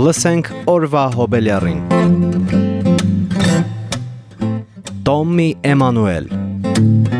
Լսենք օրվա հոբելյարին։ Տոմի Էմանուել Դուք լսում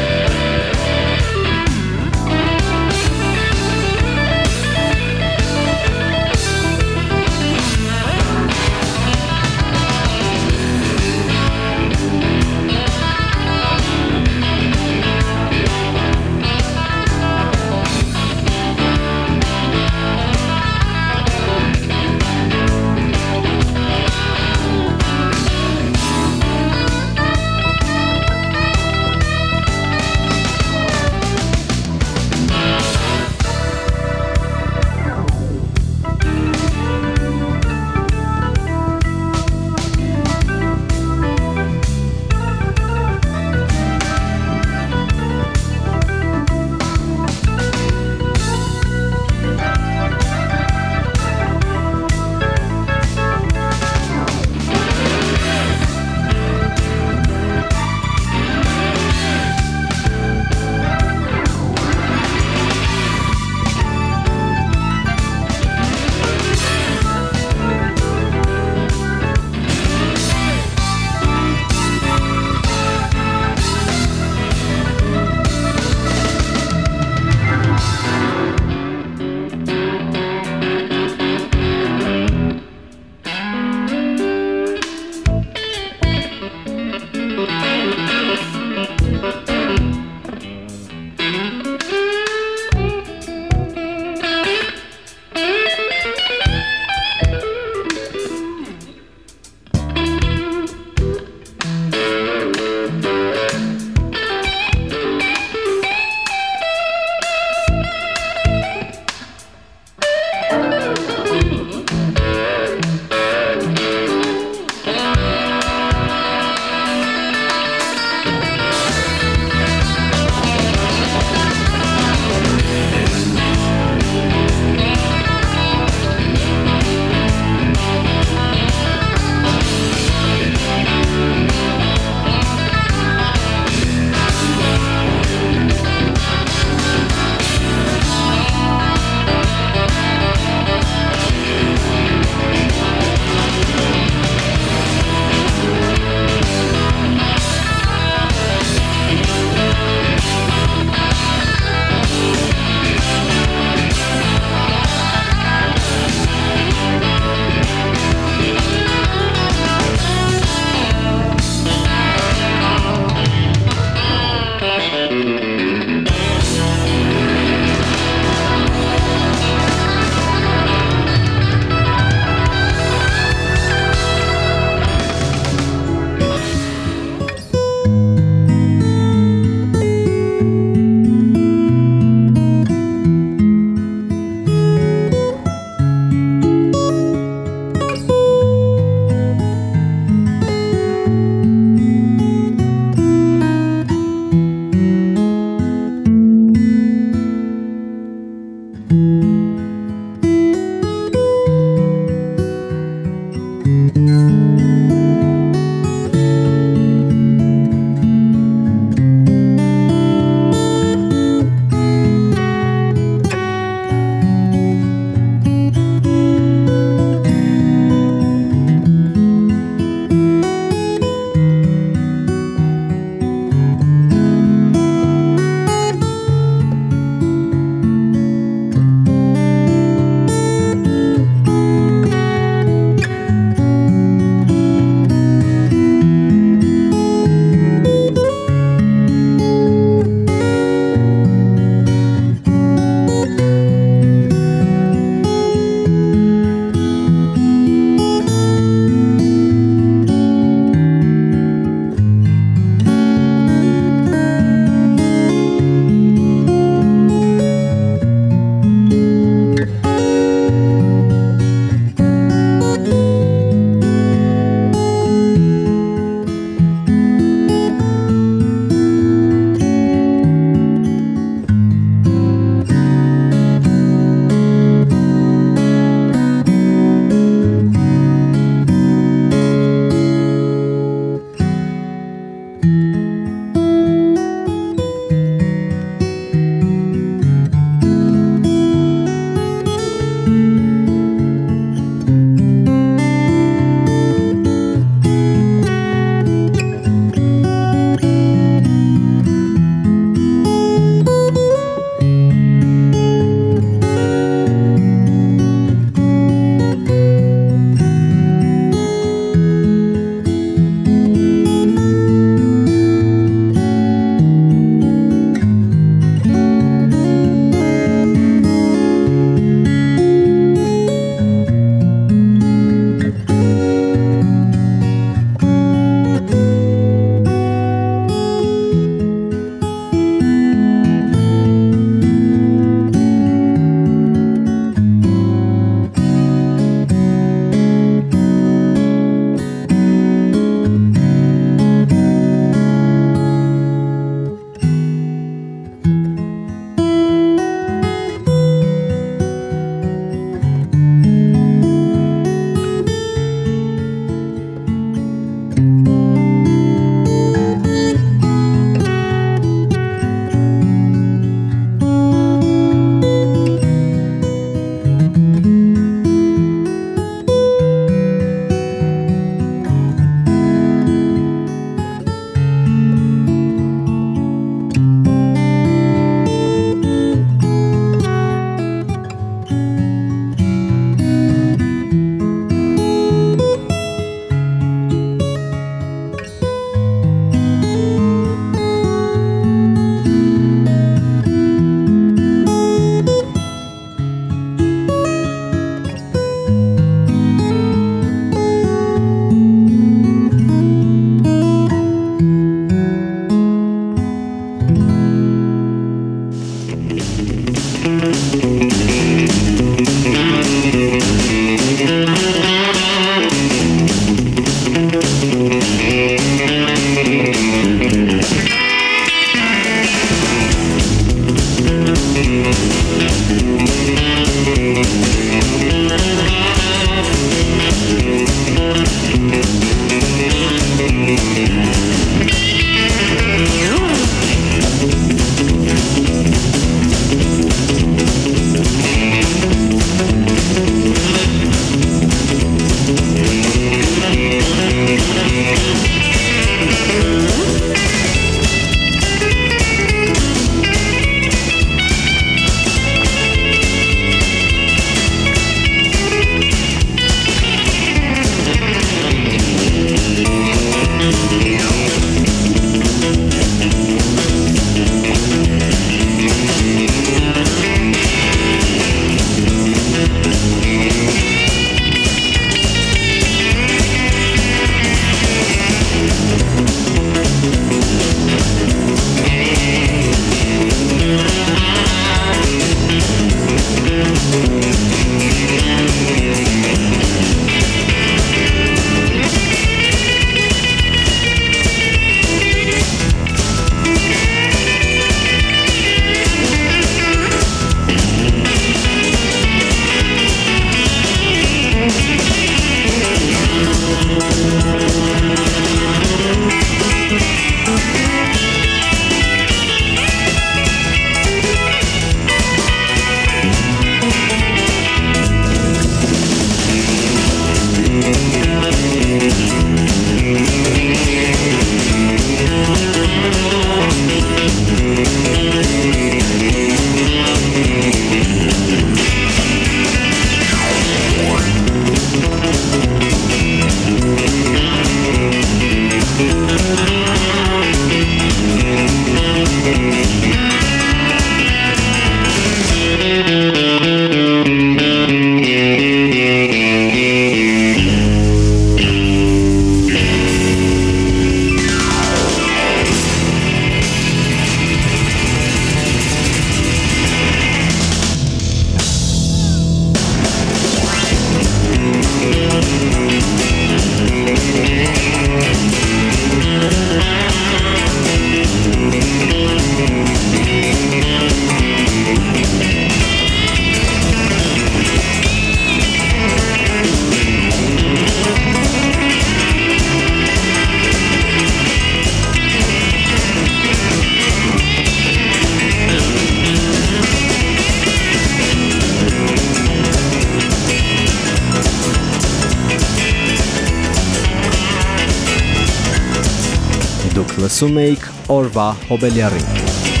Orva Hobeljarik.